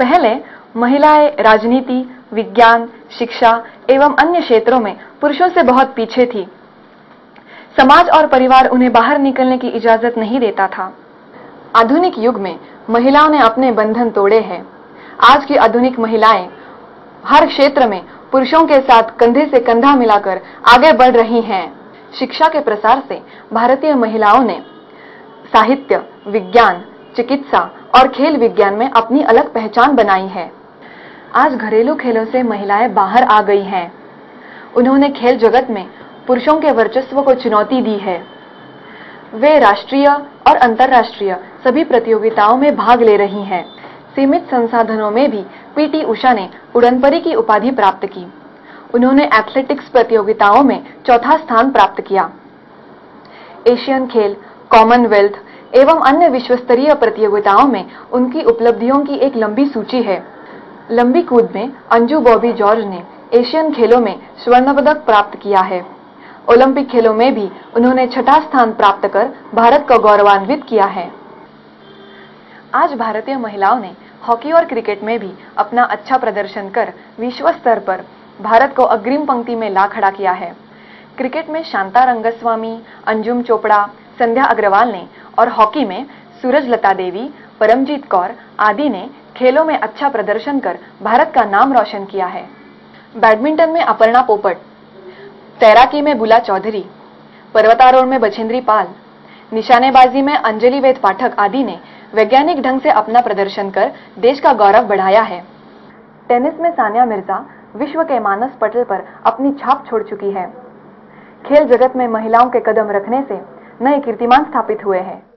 पहले महिलाएँ राजनीति, विज्ञान, शिक्षा एवं अन्य क्षेत्रों में पुरुषों से बहुत पीछे थी। समाज और परिवार उन्हें बाहर निकलने की इजाज़त नहीं देता था। आधुनिक युग में महिलाओं ने अपने बंधन तोड़े हैं। आज की आधुनिक महिलाएँ हर क्षेत्र में पुरुषों के साथ कंधे से कंधा मिलाकर आगे बढ़ रही हैं। शिक्षा के प्रसार से भारतीय महिलाओं ने साहित्य, विज्ञान, चिकित्सा और खेल विज्ञान में अपनी अलग पहचान बनाई है। आज घरेलू खेलों से महिलाएँ बाहर आ गई हैं। उन्होंने खेल जगत में पुरुषों के वर्चस्व को चुनौती दी है। वे राष्ट्रीय और अंतर्राष्ट्रीय सभी प्रतियोगिताओं में भाग ले रही हैं। सीमित संसाधनों में भी पीटी उषा ने उड़नपरी की उपाधि प्राप्त की। उन्होंने एथलेटिक्स प्रतियोगिताओं में चौथा स्थान प्राप्त किया। एशियन खेल, कॉमनवेल्थ एवं अन्य विश्व स्तरीय प्रतियोगिताओं में उनकी उपलब्धियों की एक लंबी सूची है। लंबी कूद में अंजू बॉबी जॉर्ज ने एशियन खेलों में स्वर्ण पदक प्राप्त किया है। ओलंपिक खेलों में भी उन्होंने छठा स्थान प्राप्त कर भारत को गौरवान्वित किया है। आज भारतीय महिलाओं ने हॉकी और क्रिकेट में भी अपना अच्छा प्रदर्शन कर विश्व स्तर पर भारत को अग्रिम पंक्ति में ला खड़ा किया है। क्रिकेट में शांता रंगस्वामी, अंजुम चोपड़ा, संध्या अग्रवाल ने और हॉकी में सूरज लता देवी, परमजीत कौर आदि ने खेलों में अच्छा प्रदर्शन कर भारत का नाम रोशन किया है। बैडमिंटन में अपर्णा पोपट, तैराकी में बुला चौधरी, पर्वतारोहण में बछेंद्री पाल, निशानेबाजी में अंजलि वेद पाठक आदि ने वैज्ञानिक ढंग से अपना प्रदर्शन कर देश का गौरव बढ़ाया है। टेनिस में सानिया मिर्ज़ा विश्व के मानस पटल पर अपनी छाप छोड़ चुकी है। खेल जगत में महिलाओं के कदम रखने से नए कीर्तिमान स्थापित हुए हैं।